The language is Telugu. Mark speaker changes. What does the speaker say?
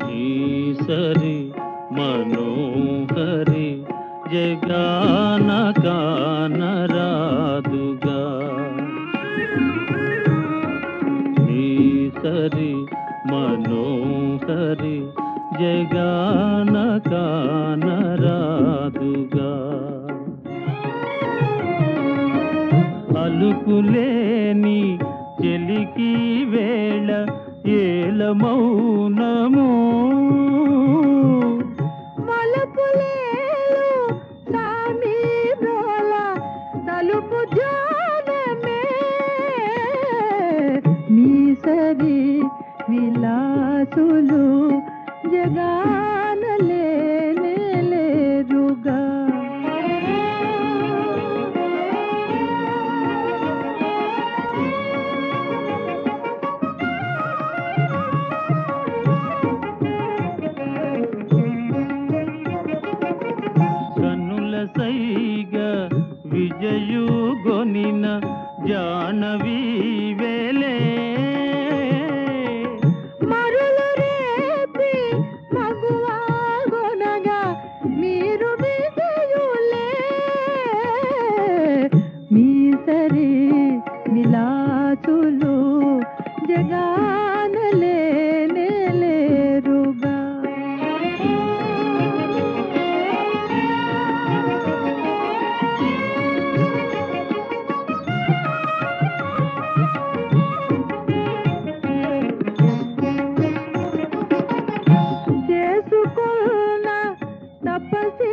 Speaker 1: ధీసరి మనోహరి జగాన కానరాదుగా ధీసరి మనోహరి జగాన కానరాదుగా. అలుకులేని చెలికి వేళ ఏల మౌనము.
Speaker 2: మలుపులేలు సామి తలుపు జానమే మీసరి విలాసులు జగాన లేనే లేరుగా.
Speaker 1: కన్నుల సైగ విజయు గొనిన జానవి
Speaker 2: విలాసులు జగాన లేనే చేసుకున్న
Speaker 1: తపసీ